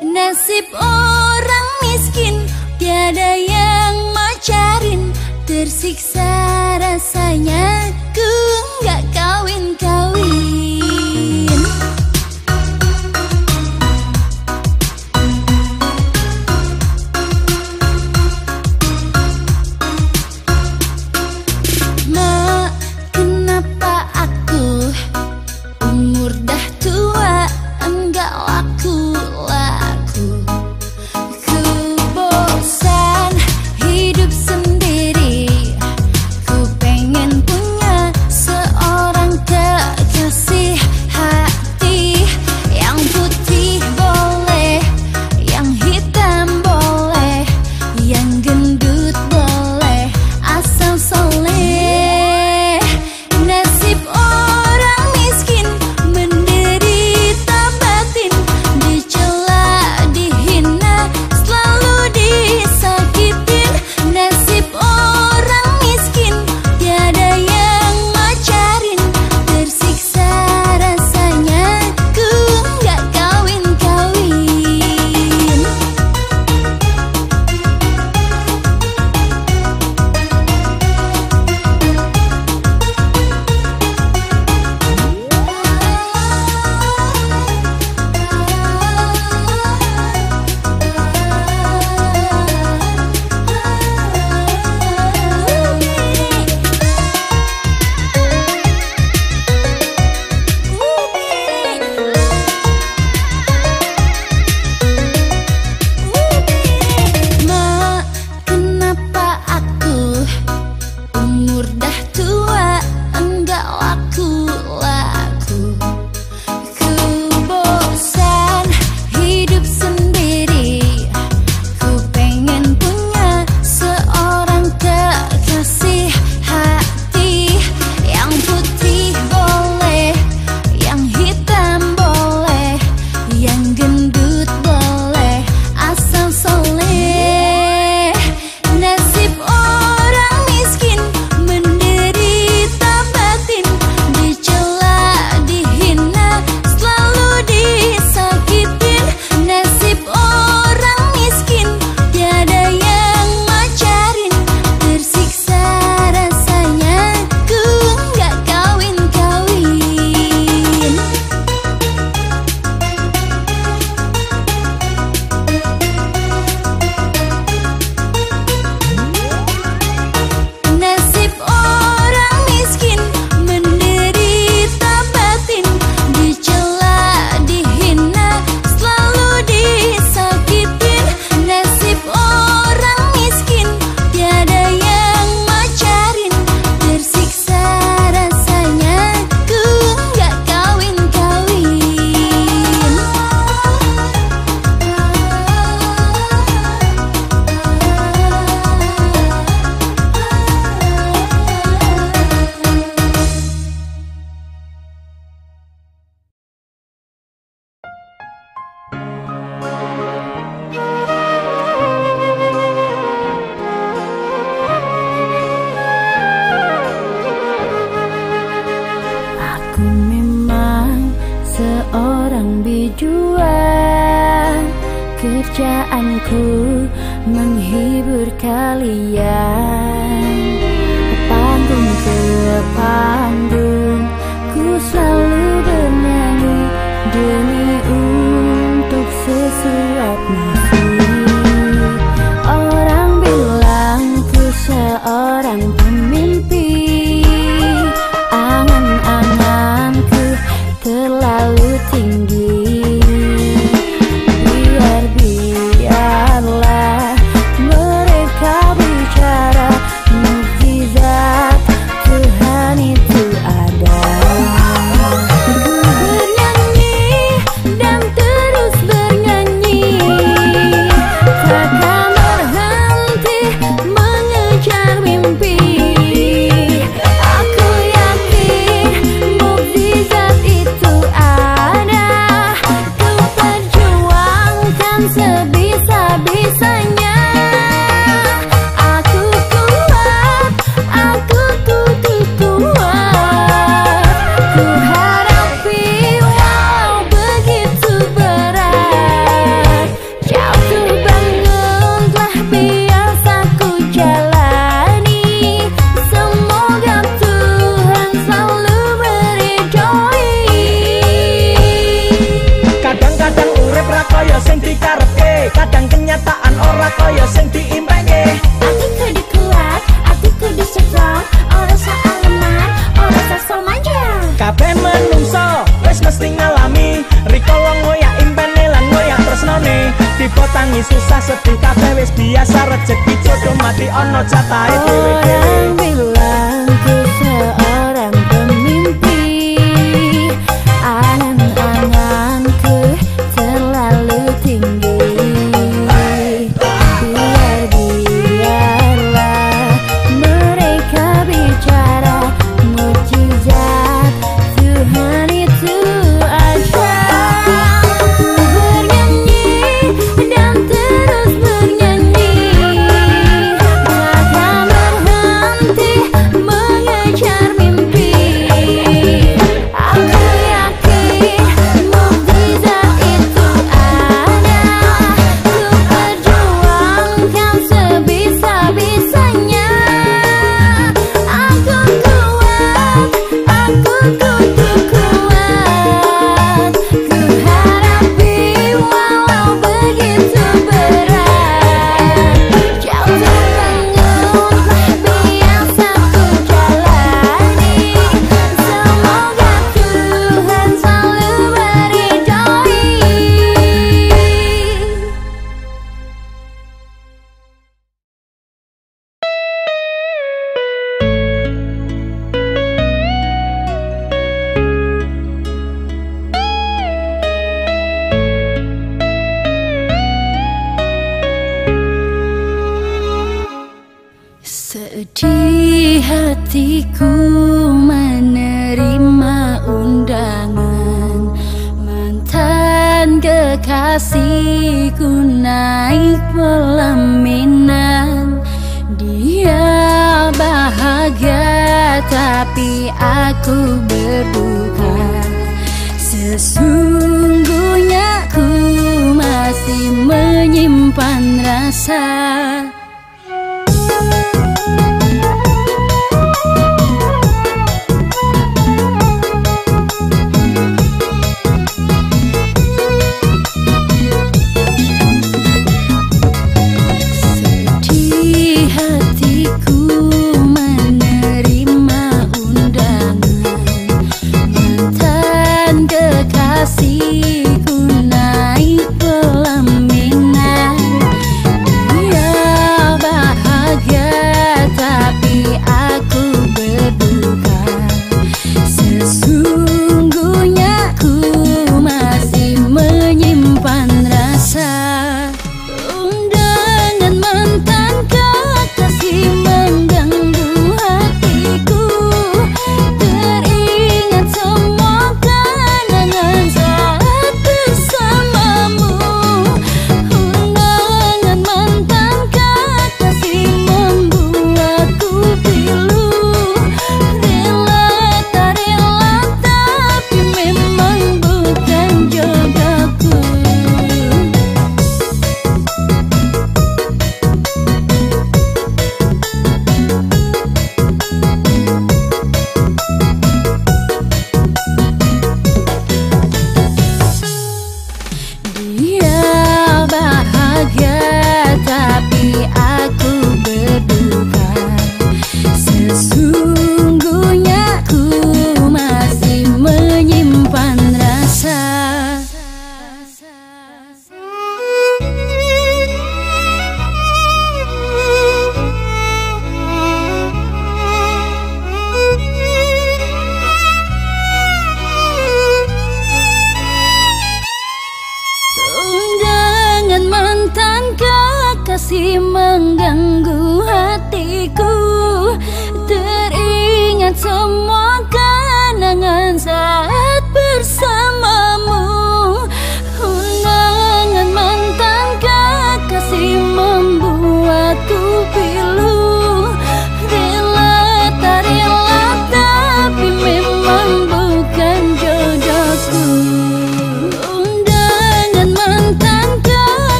Nasib orang miskin Tiada yang macarin. Tersiksa rasanya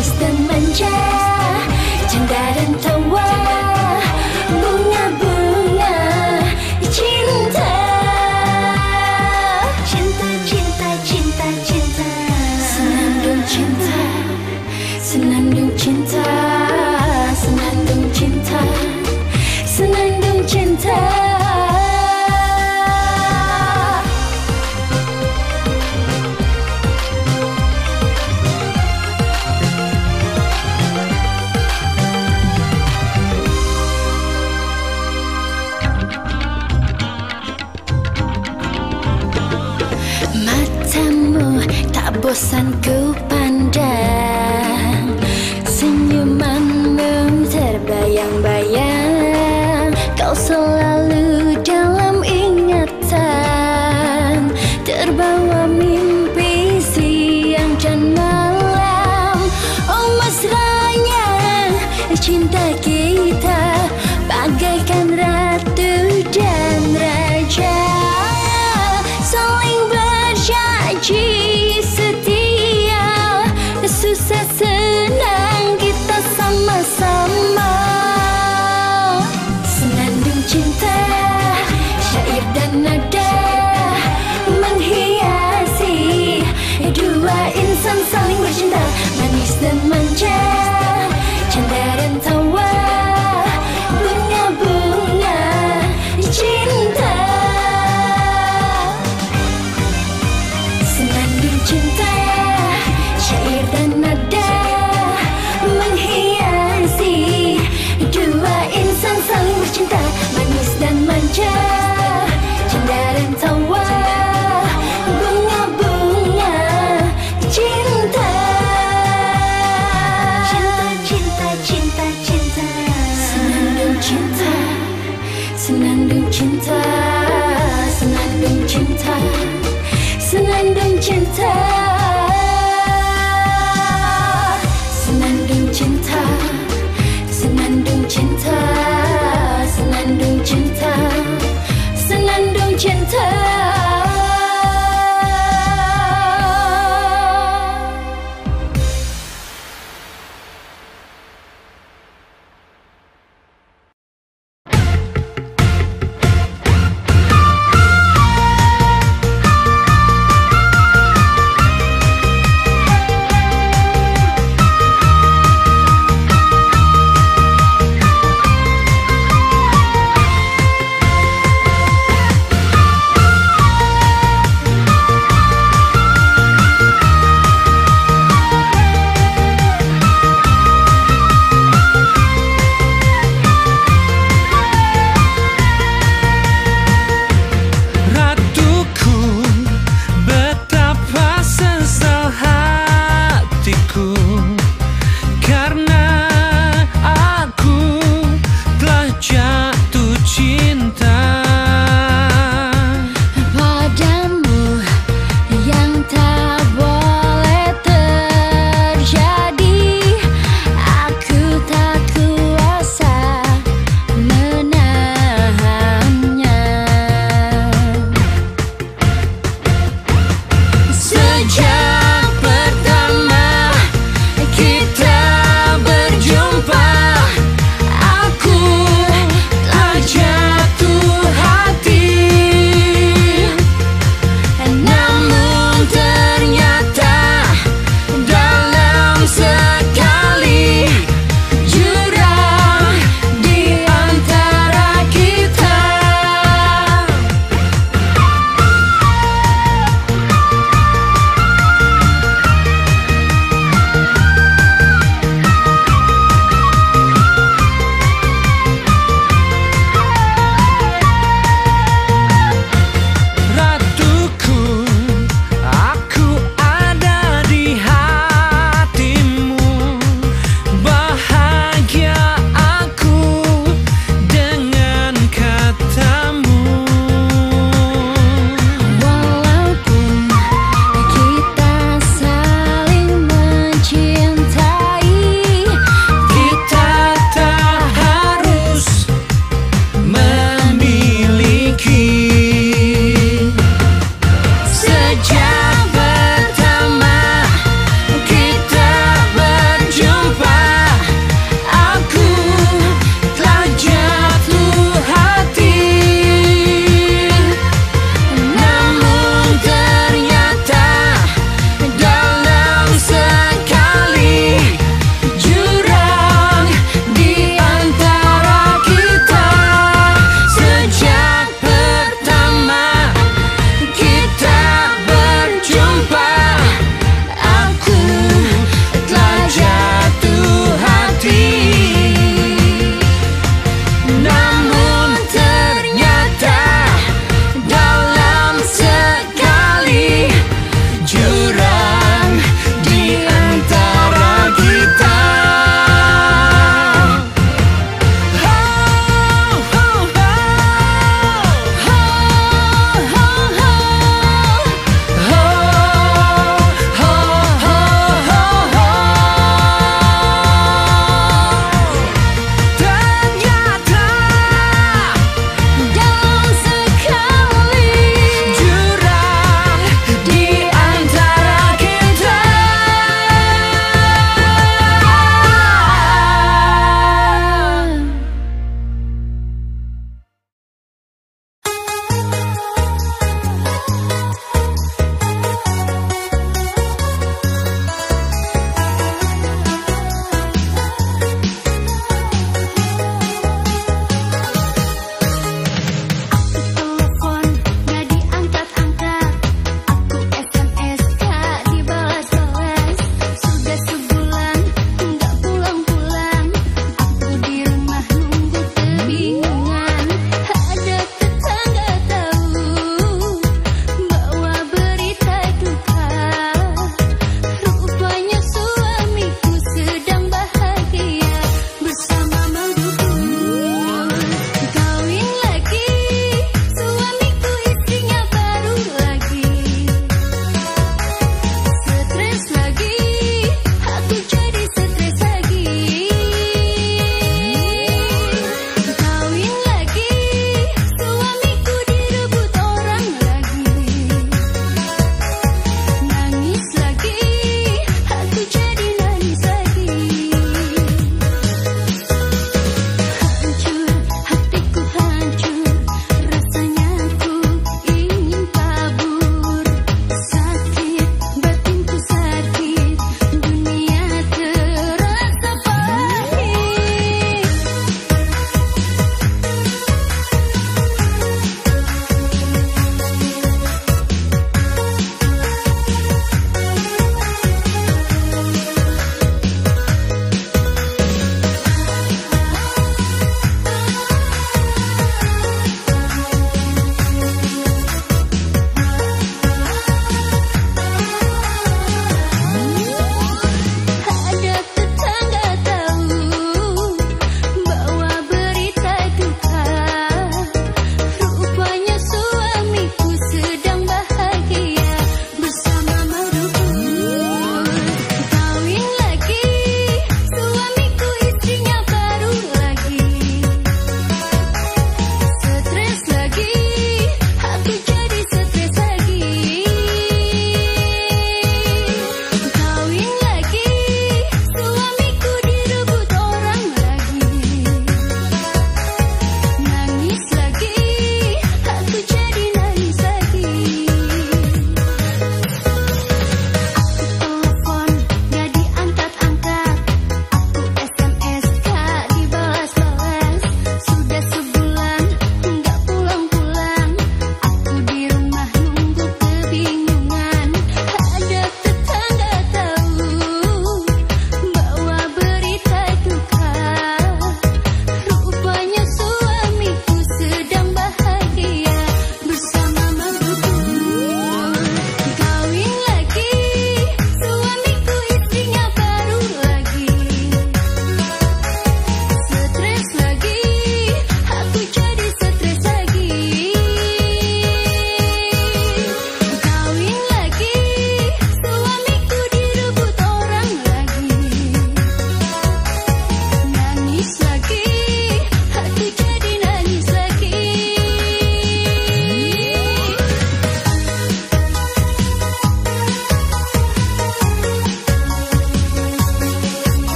distant 现在。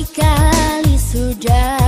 Tapi mau